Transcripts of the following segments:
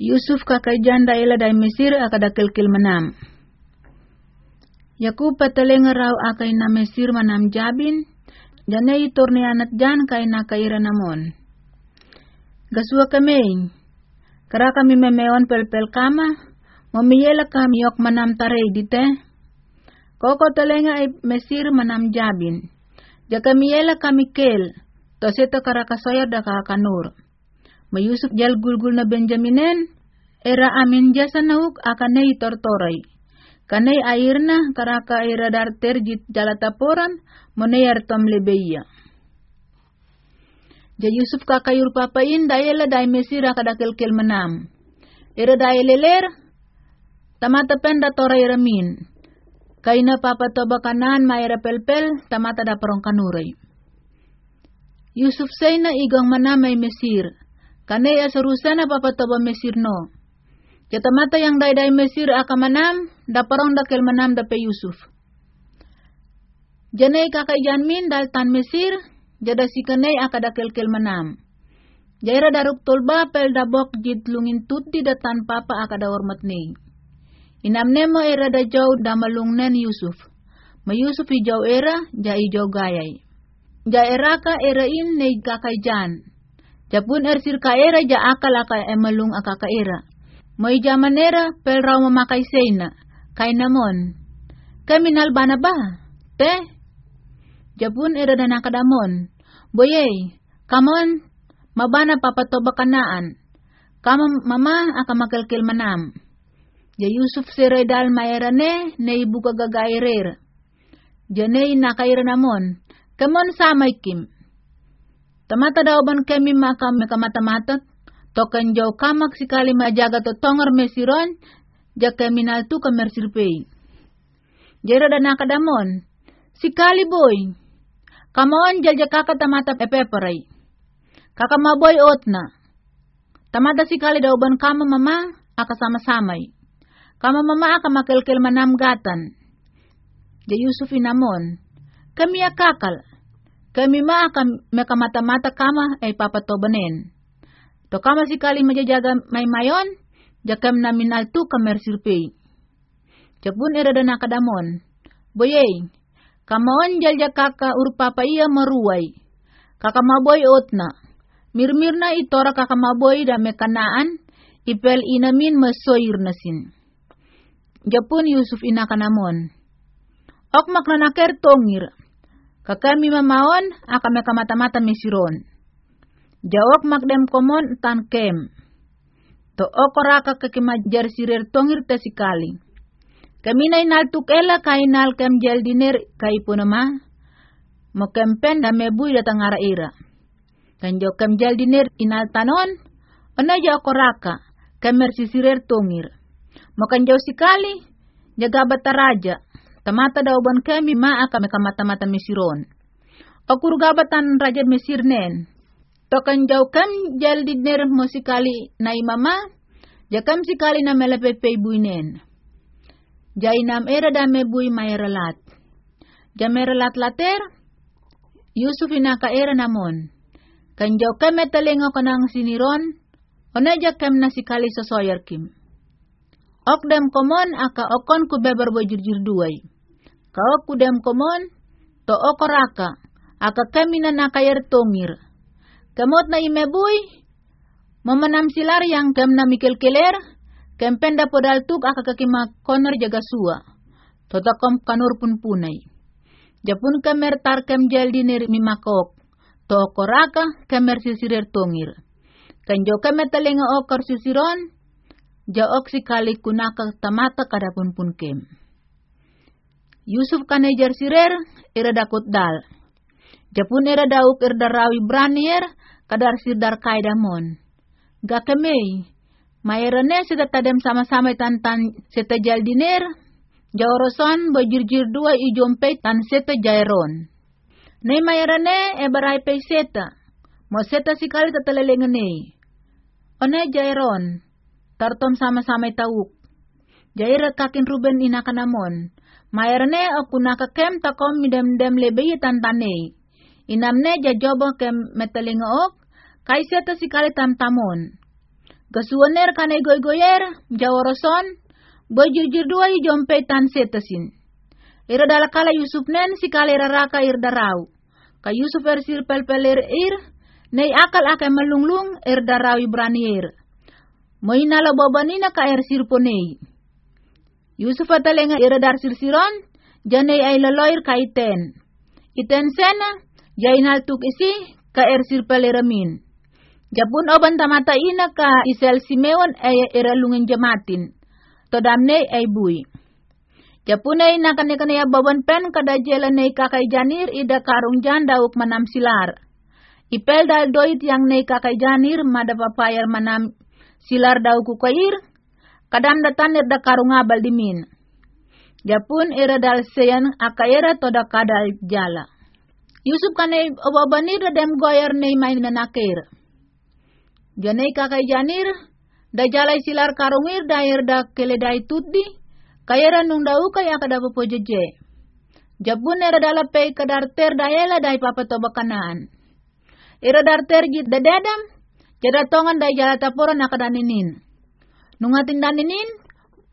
Yusuf kakay janda ila day Mesir akada kilkil manam. Yakub patalenga raw akay na Mesir manam jabin, janay torne anat jan kay nakaira namon. Gasua kami, kara kami memeon pel-pel kama, mamiyela kami yok manam taray dite. Koko talenga ay Mesir manam jabin, jaka miyela kami kel, to seto kara kasoyar da kakanur. Mayusuf jal gulgul na Benjaminen, era amin jasa nauk akanay tortoray. Kanay airna karaka era darter jit jalataporan monayar tom lebeya. Ja Yusuf kakayur papain dayela day mesira kadakil kil manam. Era dayeleler tamata penda toray ramin. Kaina papa toba kanan maera pelpel tamata da perong kanuray. Yusuf sayna igang manamay mesir. Kanay asarusana papatoba Mesir no. Jatamata yang dai-dai Mesir akamanam, daparong dakel manam dape Yusuf. Janay kakay janmin dal tan Mesir, jada si kanay akadakel kel manam. Jaira daruk tolba pel dabok jid lungin tuti datan papa akada hormat ni. Inamne mo era da jaw damalung nen Yusuf. Ma Yusuf ijaw era, ja ijaw gayay. Ja era ka era in ne kakay jan. Japun ersir ka era ja akal aka emalung aka ka era. May jamanera pel raw mamakay sena. Kay namon. Kaminal bana ba? Te? Japun era na nakadamon. Boyey, kamon, mabana papatoba kanaan. Kama mama aka makalkil manam. Ja Yusuf siray dal maera ne, ne ibu kagagairer. Janay nakaira namon. Kamon samay kim. Tamata daw ban kami maka mekamata-matat, token jaw kamak sikali majaga to tonger mesiron, ja keminal tu kamersirpei. Jera dan nakadamon, sikali boy, kamon jal jakaka tamata epeperay. Kaka maboy otna. Tamata sikali daw ban kama mama, aka sama-samay. Kama mama aka makelkel manam gatan. Ja Yusuf inamon, kami akakal, kami ma akan mekamata-mata kama ay papatobanen. To kama si kali majajaga may mayon, jakam na minaltu kamersirpey. Japun era da nakadamon. Boyey, kamaon jal jakaka urpapa iya maruway. Kakamaboy otna. Mirmir na itora kakamaboy da mekanaan, ipel inamin masoyir nasin. Japun Yusuf inakanamon. Ok maknanaker tongir, kakami mamaon akame kamata-mata misiron. Jawab makdem komon tan kem. To okoraka kekimajar sirer tongir tesikali. Kami na inaltuk ela kainal kem jel diner kai punama. Mo kempen da mebui datang ara ira. Kanjo kem jel diner inal tanon. Ona ja okoraka kemer sisirer tongir. Mo kanjo sikali jaga bataraja tamata daw ban kami maa kami kamata-mata mesiron. Okur gabatan raja Mesir nen. Tokan jauh kam jal diner musikali na imama, jakam sikali na melepepe buinen. Jai nam era dame bui mayeralat. Jameralat later, Yusuf inaka era namon. Kan jauh kam metalengo kanang siniron, onaja kam na sikali sosoyer kim. Okdam komon aka okon ku beber bojurjur duay. Kau kudem komon, to okoraka, aka kami na nakayar tongir. Kamot na imebuy, mamanam silar yang kem na mikil-kiler, kem penda podaltuk aka kakima jaga sua. Totakom kanur pun punay. Japun kemer tar kem jal dinir mimakok, to okoraka kemer sisirir tongir. Kanjo kemer telinga okor sisiron, jaok sikali kunaka tamata kadapun pun kem. Yusuf kanejar sirer, ira dakut dal. Japun ira dauk ir darawi branier, kadar sir dar kaidamon. Gakemei, mayerane sita tadem sama-sama tantan seta jal diner, jawroson bojirjir dua ijompe tan seta jairon. Ne mayerane e barai pe seta, mo seta sikali tatalelengene. One jairon, tartom sama-sama tauk. Jaira kakin Ruben inakanamon, mayarne aku nakakem takom midem-dem lebih tantane. Inamne jajobo kem metalinga ok, kaiseta sikali tamtamon. Gasuaner kanay goy-goyer, jaworoson, boy jirjir dua i jompe tan setasin. Ira dala kala Yusuf nen si kala ira raka ir darau. Ka Yusuf er sir pelpeler ir, nei akal ake melunglung er darau ibrani ir. Moi nala bobanina ka er sir ponei. Yusuf atalenga ira dar sir siron, janei ay laloir ka iten. Sena, jainal tuk isi, ka er sir peleramin. Japun oban tamata ina ka isel Simeon ay iralungin jamatin. Todamne ay bui. Japun ay nakane ya baban pen kada jela nei kakay janir ida karung jan dauk manam silar. Ipel dal doit yang nei kakay janir mada papayar manam silar dauk kukair. Kadam datan da karung abal dimin. Japun era dal seyan akayera toda kadal jala. Yusuf kane obabanir dem goyer nei main nanakir. Janai kakai janir, da jalai silar karungir dair da keledai tuddi, kayera nung dau kaya kada popo jeje. Jabun era dala pei kadar ter daela dai papa toba kanaan. Era dar ter jit da dadam, jada tongan dai jala tapora nakadaninin. Nungatin daninin,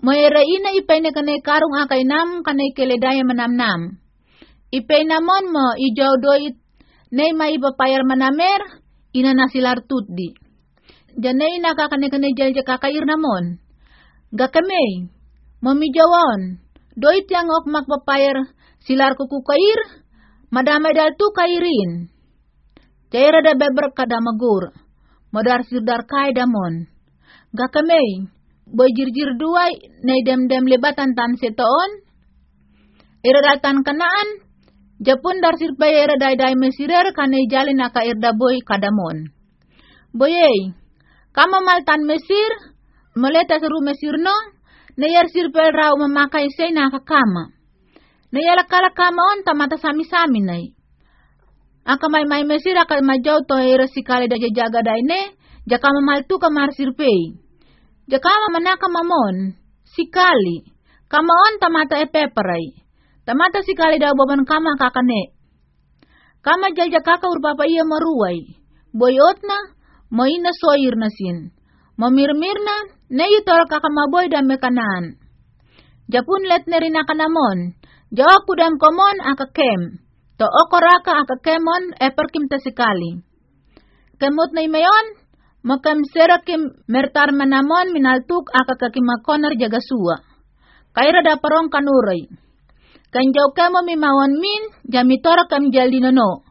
mo era ina ipay na kanay karung akay nam kanay keledai manam nam. Ipay namon mo ijaw doit nay maibapayar manamer, ina nasilar tuddi janay nakakane-kane jalja kakair namon. Gakame, mamijawon, doit yang ok makpapayar silar kukukair, madamay dal tu kairin. Jaira da beber kada magur, modar sirdar kai damon. Gakame, boy jirjir duay, nay dem-dem lebatan tan setoon, iradatan kanaan, Japun dar sirpay era day day mesirer kanay jalin naka irda boy kadamon. Boyey, Kama maltan Mesir, meleta seru Mesir no, nayar sirpel rau memakai sei na kakama. Nayala kala kama on tamata sami-sami nai. Aka mai mai Mesir aka majau to era sikale da jaga daine, jakama maltu kamar Jakama manaka mamon, sikali, kama on tamata epeperai. Tamata sikali da boban kama kakane. Kama jalja kaka urpapa iya maruai. Boyotna, moina soir na sin. Mamirmirna, na itor kakamaboy da mekanan. Japun let na rin akanamon, jawa kudam komon akakem, to okoraka akakemon e perkim tasikali. Kemot na imayon, makam serakim mertar manamon minaltuk akakakimakonar jagasua. Kaira da parong kanuray. Kanjaw kemo mimawon min, jamitora kam jaldinono.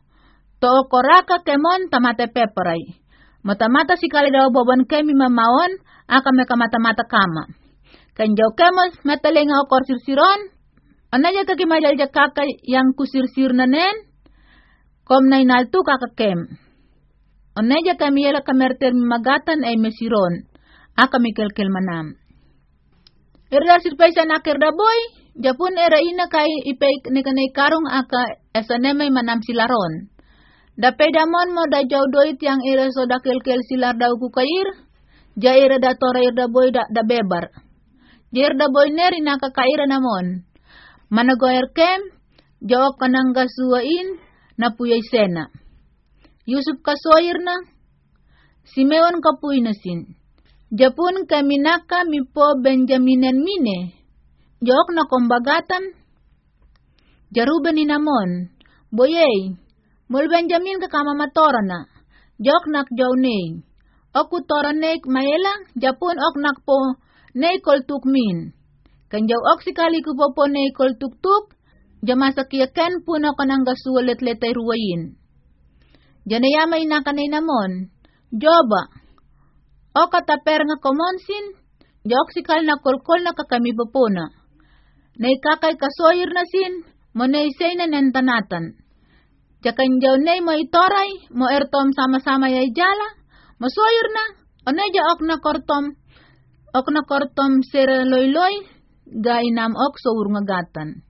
To okoraka kemon tamate peperay. Mata-mata si kali daw boban kami mamaon, aka meka mata-mata kama. Kanjaw kemos matalenga o korsirsiron, anaja kaki majal kaka yang kusirsir na nen, kom na inaltu kakakem. Anaja kami yala kamerter magatan ay mesiron, aka mikelkel manam. Irda sirpay sa nakir da boy, Japun era ina kay ipay ni karong aka esanemay manam silaron. Da pedamon mo da jau doit yang ira so da kel kel silar da uku kair, ja ira da tora da boy da, da bebar. Jer da boy neri na kakaira namon. Managoyer kem, jawab kanang gasuain na puyay sena. Yusuf kasoir na, Simeon kapuy na sin. Japun kaminaka mi po Benjaminen mine. Jok na kombagatan. Jaruben ni namon. Boyey, Mul Benjamin ka kama matora na. Jok nak jaw nei. Oku tora nek maela, japun ok nak po nei kol tuk min. Kan jaw ok sikali ku po po nei kol tuk tuk, jamasa kiyaken puno ka nang gasuwalit letay ruwayin. Janayamay na kanay namon, Joba, o kataper nga komonsin, jok sikal na kolkol na kakami po na. Nay kakay kasoyir na sin, mo nay say na nentanatan. Jakan jaw nay mo itoray, mo ertom sama-sama yay jala, masoyir na, onay ja ok na kortom, ok na kortom sira loy-loy, gainam ok sa urngagatan.